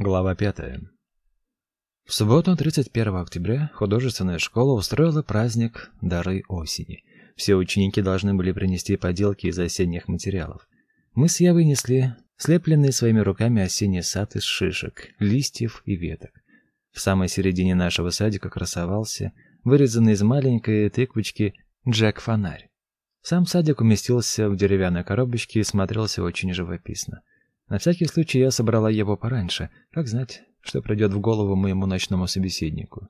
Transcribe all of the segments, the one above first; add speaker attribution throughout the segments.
Speaker 1: Глава 5. В субботу, 31 октября, художественная школа устроила праздник Дары осени. Все ученики должны были принести поделки из осенних материалов. Мы с Явой несли слепленный своими руками осенний сад из шишек, листьев и веток. В самой середине нашего садика красовался вырезанный из маленькой тыквочки Джек-фонарь. Сам садик уместился в деревянной коробочке и смотрелся очень живописно. На всякий случай я собрала его пораньше, как знать, что придет в голову моему ночному собеседнику.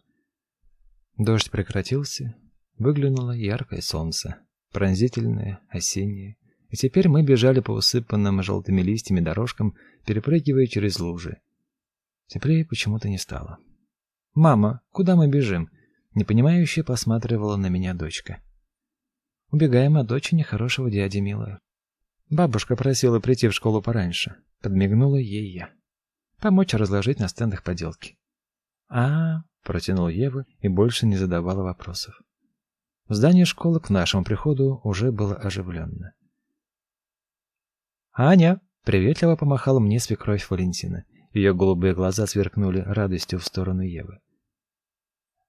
Speaker 1: Дождь прекратился, выглянуло яркое солнце, пронзительное, осеннее, и теперь мы бежали по усыпанным желтыми листьями дорожкам, перепрыгивая через лужи. Теплее почему-то не стало. «Мама, куда мы бежим?» Непонимающе посматривала на меня дочка. «Убегаем от дочери нехорошего дяди, милая. Бабушка просила прийти в школу пораньше. Подмигнула ей я. Помочь разложить на стендах поделки. А, протянула Ева и больше не задавала вопросов. В здании школы к нашему приходу уже было оживленно. Аня приветливо помахала мне свекровь Валентина. Ее голубые глаза сверкнули радостью в сторону Евы.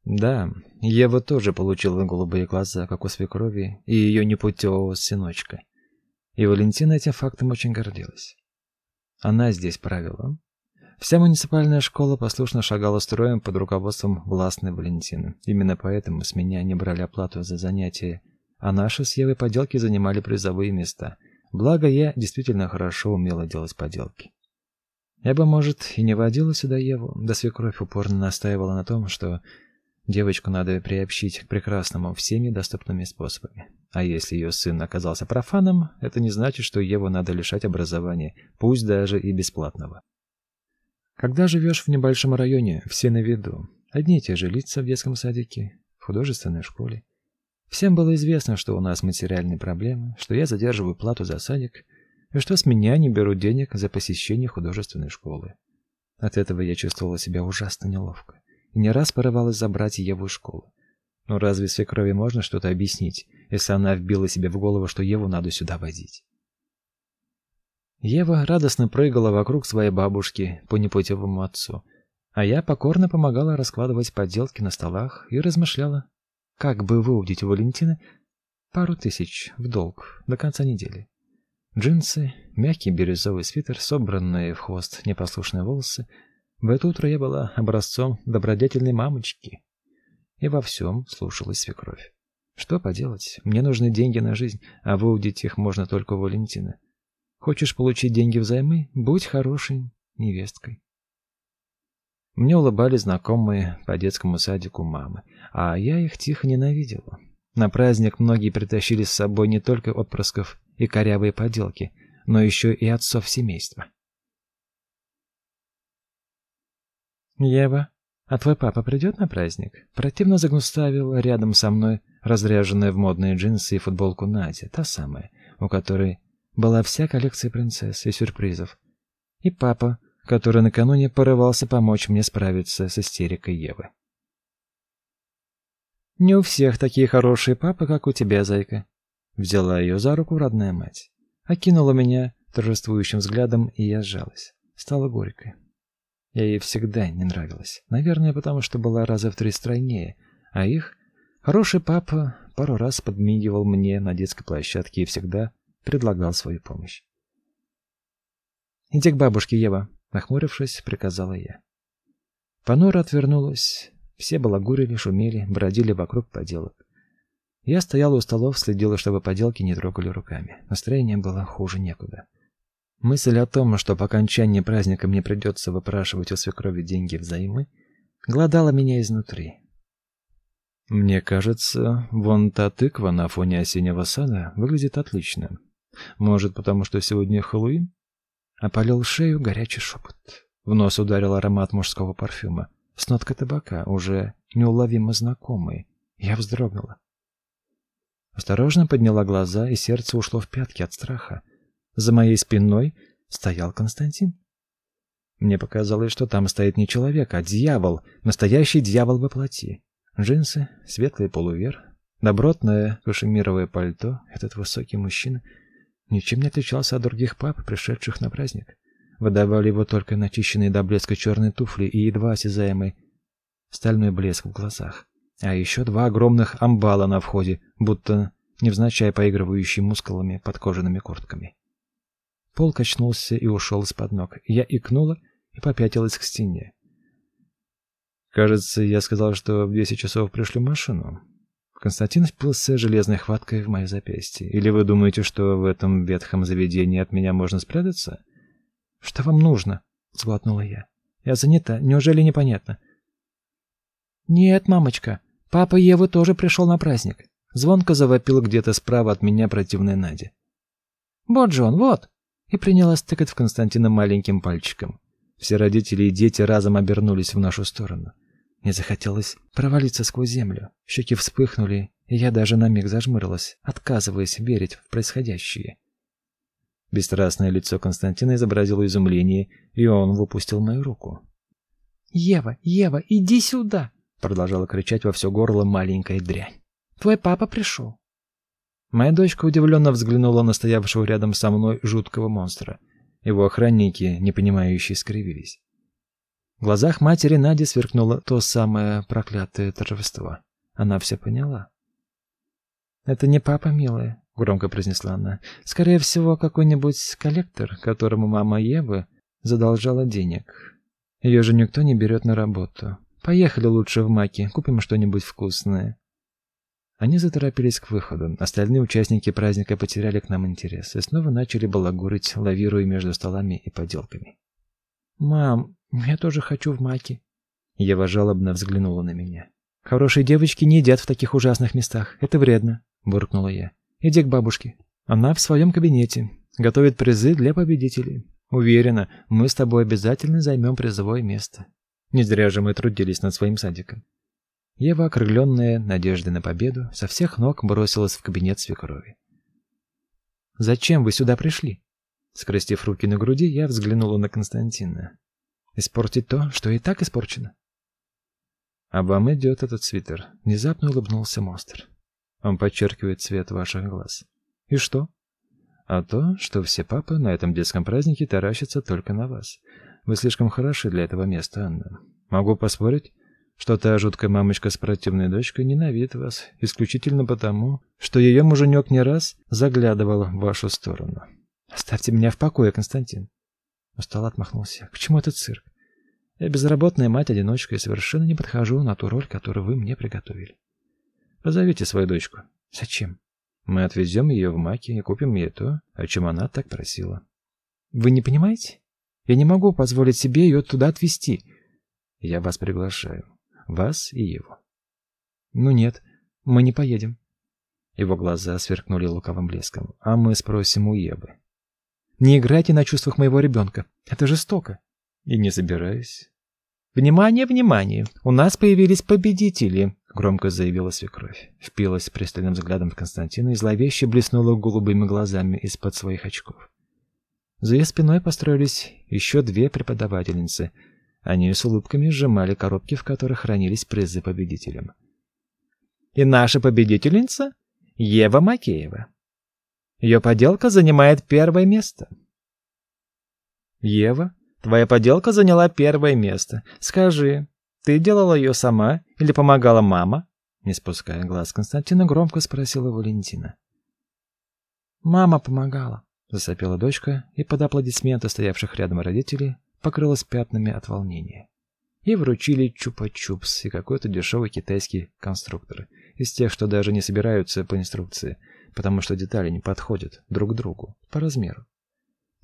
Speaker 1: Да, Ева тоже получила голубые глаза, как у свекрови и ее непутевого сыночка. И Валентина этим фактом очень гордилась. Она здесь правила. Вся муниципальная школа послушно шагала строем под руководством властной Валентины. Именно поэтому с меня не брали оплату за занятия, а наши с Евой поделки занимали призовые места. Благо, я действительно хорошо умела делать поделки. Я бы, может, и не водила сюда Еву, да свекровь упорно настаивала на том, что девочку надо приобщить к прекрасному всеми доступными способами. А если ее сын оказался профаном, это не значит, что его надо лишать образования, пусть даже и бесплатного. Когда живешь в небольшом районе, все на виду. Одни и те же лица в детском садике, в художественной школе. Всем было известно, что у нас материальные проблемы, что я задерживаю плату за садик, и что с меня не берут денег за посещение художественной школы. От этого я чувствовала себя ужасно неловко и не раз порывалась забрать Еву из школы. Но разве свекрови можно что-то объяснить, если она вбила себе в голову, что Еву надо сюда возить? Ева радостно прыгала вокруг своей бабушки по непутевому отцу, а я покорно помогала раскладывать поделки на столах и размышляла, как бы выудить у Валентины пару тысяч в долг до конца недели. Джинсы, мягкий бирюзовый свитер, собранные в хвост непослушные волосы. В это утро я была образцом добродетельной мамочки и во всем слушалась свекровь. Что поделать? Мне нужны деньги на жизнь, а выудить их можно только у Валентины. Хочешь получить деньги взаймы? Будь хорошей невесткой. Мне улыбались знакомые по детскому садику мамы, а я их тихо ненавидела. На праздник многие притащили с собой не только отпрысков и корявые поделки, но еще и отцов семейства. «Ева, а твой папа придет на праздник? Противно загнуставила рядом со мной разряженная в модные джинсы и футболку Надя, та самая, у которой была вся коллекция принцесс и сюрпризов. И папа, который накануне порывался помочь мне справиться с истерикой Евы. Не у всех такие хорошие папы, как у тебя, зайка. Взяла ее за руку родная мать, окинула меня торжествующим взглядом, и я сжалась. Стало горько. Я ей всегда не нравилась. Наверное, потому что была раза в три стройнее, а их хороший папа пару раз подмигивал мне на детской площадке и всегда предлагал свою помощь. «Иди к бабушке, Ева», — нахмурившись, приказала я. Панора отвернулась. Все балагурили, шумели, бродили вокруг поделок. Я стояла у столов, следила, чтобы поделки не трогали руками. Настроение было хуже некуда. Мысль о том, что по окончании праздника мне придется выпрашивать у свекрови деньги взаймы, глодала меня изнутри. Мне кажется, вон та тыква на фоне осеннего сада выглядит отлично. Может, потому что сегодня Хэллоуин? Опалил шею горячий шепот. В нос ударил аромат мужского парфюма с ноткой табака, уже неуловимо знакомый. Я вздрогнула. Осторожно подняла глаза, и сердце ушло в пятки от страха. За моей спиной стоял Константин. Мне показалось, что там стоит не человек, а дьявол, настоящий дьявол во плоти. Джинсы, светлый полувер, добротное кашемировое пальто. Этот высокий мужчина ничем не отличался от других пап, пришедших на праздник. выдавали его только начищенные до блеска черные туфли и едва осязаемый стальной блеск в глазах. А еще два огромных амбала на входе, будто невзначай поигрывающие мускулами под кожаными куртками. Пол качнулся и ушел из-под ног. Я икнула и попятилась к стене. Кажется, я сказал, что в 10 часов пришлю машину. Константин впился железной хваткой в моё запястье. Или вы думаете, что в этом ветхом заведении от меня можно спрятаться? Что вам нужно? сглотнула я. Я занята, неужели непонятно? Нет, мамочка, папа Евы тоже пришел на праздник. Звонко завопил где-то справа от меня противная Надя. Вот же он, вот. И принялась тыкать в Константина маленьким пальчиком. Все родители и дети разом обернулись в нашу сторону. Мне захотелось провалиться сквозь землю. Щеки вспыхнули, и я даже на миг зажмурилась, отказываясь верить в происходящее. Бесстрастное лицо Константина изобразило изумление, и он выпустил мою руку. «Ева, Ева, иди сюда!» продолжала кричать во все горло маленькая дрянь. «Твой папа пришел!» Моя дочка удивленно взглянула на стоявшего рядом со мной жуткого монстра. Его охранники, непонимающие, скривились. В глазах матери Нади сверкнуло то самое проклятое торжество. Она все поняла. «Это не папа, милая», — громко произнесла она. «Скорее всего, какой-нибудь коллектор, которому мама Евы задолжала денег. Ее же никто не берет на работу. Поехали лучше в Маки, купим что-нибудь вкусное». Они заторопились к выходу. Остальные участники праздника потеряли к нам интерес и снова начали балагурить, лавируя между столами и поделками. «Мам, я тоже хочу в маки. Ева жалобно взглянула на меня. Хорошие девочки не едят в таких ужасных местах. Это вредно, буркнула я. Иди к бабушке. Она в своем кабинете, готовит призы для победителей. Уверена, мы с тобой обязательно займем призовое место. Не зря же мы трудились над своим садиком. Ева, окрыленная надеждой на победу, со всех ног бросилась в кабинет свекрови. «Зачем вы сюда пришли?» Скрестив руки на груди, я взглянула на Константина. Испортить то, что и так испорчено. А вам идет этот свитер. Внезапно улыбнулся монстр. Он подчеркивает цвет ваших глаз. И что? А то, что все папы на этом детском празднике таращатся только на вас. Вы слишком хороши для этого места, Анна. Могу поспорить, что та жуткая мамочка с противной дочкой ненавидит вас исключительно потому, что ее муженек не раз заглядывал в вашу сторону. Оставьте меня в покое, Константин. Устал отмахнулся. К чему этот цирк? Я безработная мать-одиночка и совершенно не подхожу на ту роль, которую вы мне приготовили. Позовите свою дочку. Зачем? Мы отвезем ее в Маки и купим ей то, о чем она так просила. Вы не понимаете? Я не могу позволить себе ее туда отвезти. Я вас приглашаю. Вас и его. Ну нет, мы не поедем. Его глаза сверкнули лукавым блеском. А мы спросим у Евы. Не играйте на чувствах моего ребенка. Это жестоко. И не собираюсь. Внимание, внимание. У нас появились победители, громко заявила свекровь. Впилась пристальным взглядом в Константина и зловеще блеснула голубыми глазами из-под своих очков. За ее спиной построились еще две преподавательницы. Они с улыбками сжимали коробки, в которых хранились призы победителям. И наша победительница Ева Макеева. Ее поделка занимает первое место. Ева, твоя поделка заняла первое место. Скажи, ты делала ее сама или помогала мама? Не спуская глаз Константина, громко спросила Валентина. Мама помогала, засопела дочка, и под аплодисменты стоявших рядом родителей покрылась пятнами от волнения. И вручили чупа-чупс и какой-то дешевый китайский конструктор, из тех, что даже не собираются по инструкции, потому что детали не подходят друг к другу по размеру.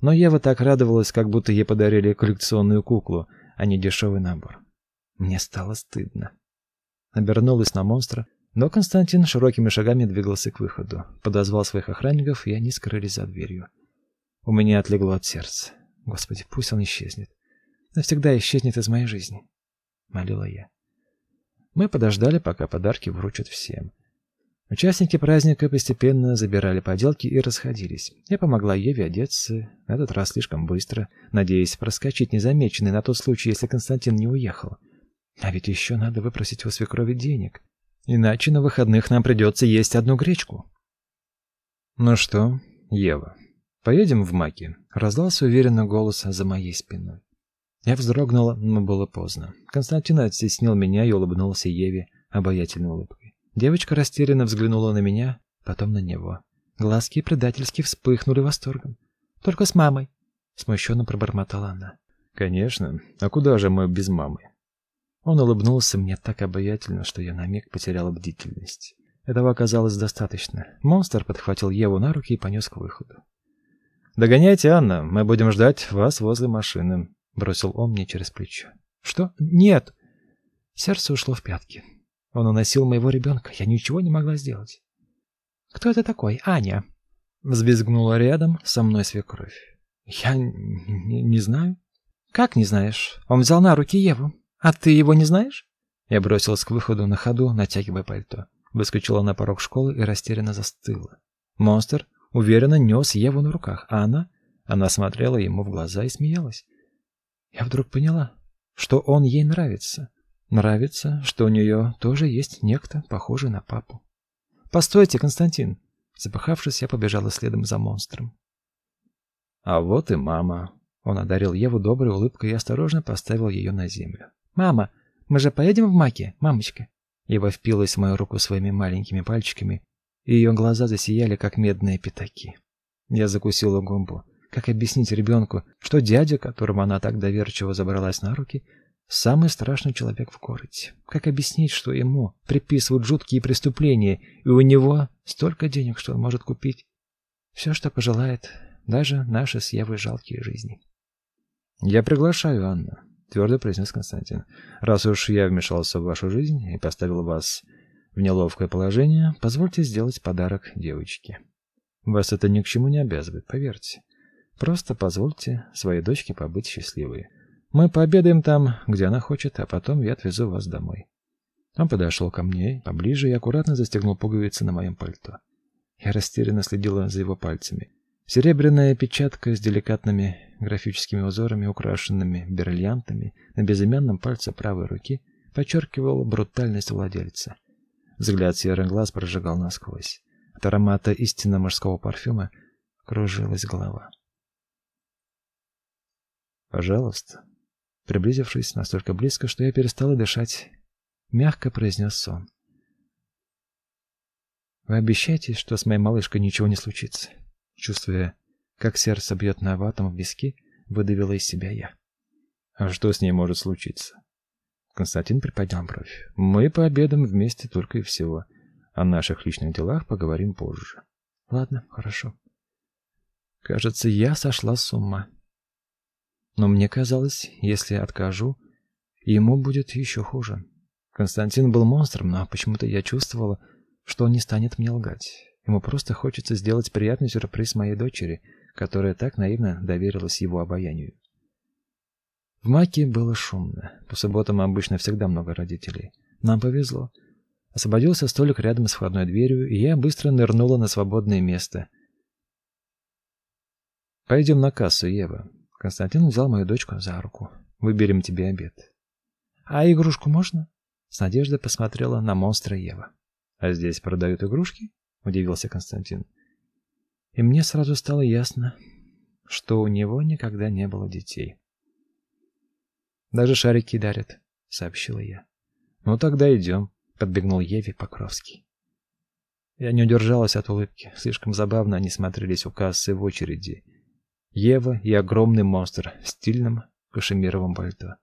Speaker 1: Но Ева так радовалась, как будто ей подарили коллекционную куклу, а не дешевый набор. Мне стало стыдно. Обернулась на монстра, но Константин широкими шагами двигался к выходу, подозвал своих охранников, и они скрылись за дверью. У меня отлегло от сердца. Господи, пусть он исчезнет. Навсегда исчезнет из моей жизни, молила я. Мы подождали, пока подарки вручат всем. Участники праздника постепенно забирали поделки и расходились. Я помогла Еве одеться, на этот раз слишком быстро, надеясь проскочить незамеченный на тот случай, если Константин не уехал. А ведь еще надо выпросить у свекрови денег. Иначе на выходных нам придется есть одну гречку. Ну что, Ева, Поедем в Маки, раздался уверенный голос за моей спиной. Я вздрогнула, но было поздно. Константин оттеснил меня и улыбнулся Еве обаятельной улыбкой. Девочка растерянно взглянула на меня, потом на него. Глазки предательски вспыхнули восторгом. Только с мамой, смущенно пробормотала она. Конечно, а куда же мы без мамы? Он улыбнулся мне так обаятельно, что я на миг потеряла бдительность. Этого оказалось достаточно. Монстр подхватил Еву на руки и понес к выходу. Догоняйте, Анна, мы будем ждать вас возле машины, бросил он мне через плечо. Что? Нет. Сердце ушло в пятки. Он уносил моего ребенка, я ничего не могла сделать. Кто это такой? Аня. Взбезгнула рядом со мной свекровь. Я не, не знаю. Как не знаешь? Он взял на руки Еву. А ты его не знаешь? Я бросилась к выходу на ходу, натягивая пальто. Выскочила на порог школы и растерянно застыла. Монстр уверенно нес Еву на руках, а она... Она смотрела ему в глаза и смеялась. Я вдруг поняла, что он ей нравится. Нравится, что у нее тоже есть некто, похожий на папу. «Постойте, Константин!» Запыхавшись, я побежала следом за монстром. «А вот и мама!» Он одарил Еву доброй улыбкой и осторожно поставил ее на землю. «Мама, мы же поедем в Маки, мамочка?» Ева впилась в мою руку своими маленькими пальчиками ее глаза засияли, как медные пятаки. Я закусила губу. Как объяснить ребенку, что дядя, которому она так доверчиво забралась на руки, самый страшный человек в городе? Как объяснить, что ему приписывают жуткие преступления, и у него столько денег, что он может купить все, что пожелает, даже наши с Евой жалкие жизни? «Я приглашаю Анну», — твердо произнес Константин. «Раз уж я вмешался в вашу жизнь и поставил вас в неловкое положение, позвольте сделать подарок девочке. Вас это ни к чему не обязывает, поверьте. Просто позвольте своей дочке побыть счастливой. Мы пообедаем там, где она хочет, а потом я отвезу вас домой. Он подошел ко мне поближе и аккуратно застегнул пуговицы на моем пальто. Я растерянно следила за его пальцами. Серебряная печатка с деликатными графическими узорами, украшенными бриллиантами, на безымянном пальце правой руки подчеркивала брутальность владельца. Взгляд серых глаз прожигал насквозь. От аромата истинно мужского парфюма кружилась голова. «Пожалуйста». Приблизившись настолько близко, что я перестала дышать, мягко произнес он. «Вы обещаете, что с моей малышкой ничего не случится?» Чувствуя, как сердце бьет на ватом в виски, выдавила из себя я. «А что с ней может случиться?» Константин приподнял бровь. Мы пообедаем вместе только и всего. О наших личных делах поговорим позже. Ладно, хорошо. Кажется, я сошла с ума. Но мне казалось, если откажу, ему будет еще хуже. Константин был монстром, но почему-то я чувствовала, что он не станет мне лгать. Ему просто хочется сделать приятный сюрприз моей дочери, которая так наивно доверилась его обаянию. В Маке было шумно. По субботам обычно всегда много родителей. Нам повезло. Освободился столик рядом с входной дверью, и я быстро нырнула на свободное место. «Пойдем на кассу, Ева». Константин взял мою дочку за руку. «Выберем тебе обед». «А игрушку можно?» С надеждой посмотрела на монстра Ева. «А здесь продают игрушки?» — удивился Константин. И мне сразу стало ясно, что у него никогда не было детей. Даже шарики дарят, сообщила я. Ну тогда идем», — подбегнул Еве Покровский. Я не удержалась от улыбки. Слишком забавно они смотрелись у кассы в очереди. Ева и огромный монстр в стильном кашемировом пальто.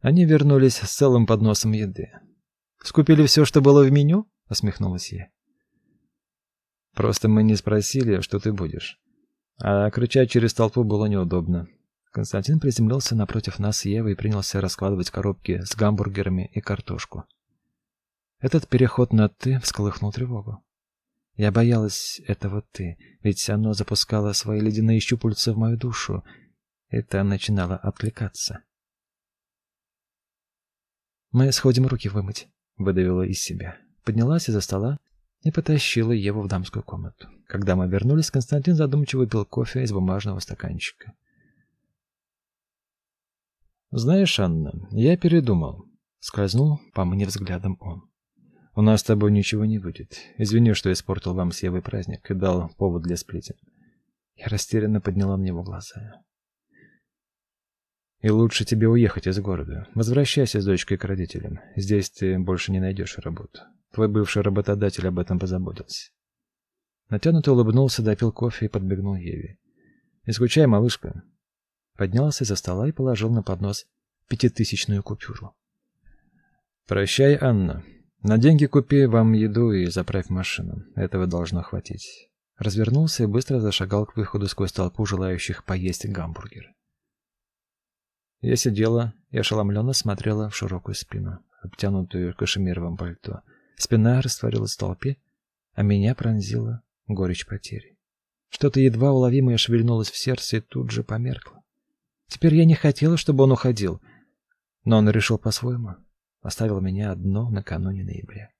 Speaker 1: Они вернулись с целым подносом еды. «Скупили все, что было в меню?» — усмехнулась я. «Просто мы не спросили, что ты будешь. А кричать через толпу было неудобно. Константин приземлился напротив нас с Евой и принялся раскладывать коробки с гамбургерами и картошку. Этот переход на «ты» всколыхнул тревогу. Я боялась этого «ты», ведь оно запускало свои ледяные щупальца в мою душу. Это начинало откликаться. «Мы сходим руки вымыть», — выдавила из себя. Поднялась из-за стола и потащила Еву в дамскую комнату. Когда мы вернулись, Константин задумчиво пил кофе из бумажного стаканчика. Знаешь, Анна, я передумал, скользнул по мне взглядом он. У нас с тобой ничего не выйдет. Извини, что испортил вам с Евой праздник и дал повод для сплетен. Я растерянно подняла на него глаза. И лучше тебе уехать из города. Возвращайся с дочкой к родителям. Здесь ты больше не найдешь работу. Твой бывший работодатель об этом позаботился. Натянуто улыбнулся, допил кофе и подбегнул Еве. Не скучай, малышка. Поднялся из-за стола и положил на поднос пятитысячную купюру. Прощай, Анна. На деньги купи вам еду и заправь машину. Этого должно хватить. Развернулся и быстро зашагал к выходу сквозь толпу желающих поесть гамбургер. Я сидела и ошеломленно смотрела в широкую спину, обтянутую кашемировым пальто. Спина растворилась в толпе, а меня пронзила горечь потери. Что-то едва уловимое шевельнулось в сердце и тут же померкло. Теперь я не хотела, чтобы он уходил, но он решил по-своему. Оставил меня одно накануне ноября.